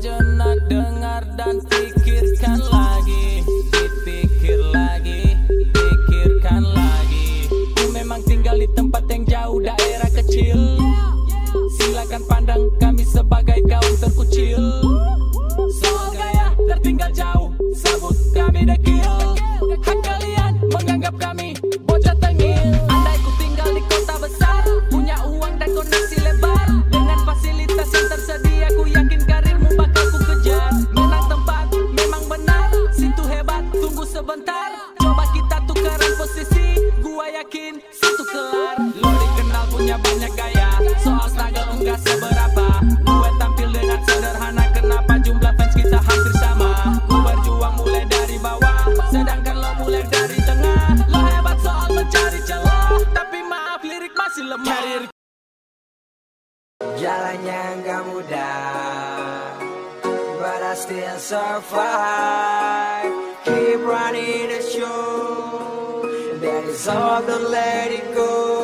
Sejenak dengar dan pikirkan lagi. Dipikir lagi, pikirkan lagi. Ku memang tinggal di tempat yang jauh daerah kecil. Silakan pandang kami sebagai kaum terkucil. Soal gaya tertinggal jauh Sebut kami dekil. Hak kalian menganggap kami sebentar. Coba kita tukeran posisi Gua yakin satu kelar. Lo dikenal punya banyak gaya Soal struggle enggak seberapa. Gue tampil dengan sederhana Kenapa jumlah fans kita hampir sama? Ku berjuang mulai dari bawah Sedangkan lo mulai dari tengah. Lo hebat soal mencari celah Tapi maaf lirik masih lemah. Jalannya nggak mudah But I still survive That is all, don't let it go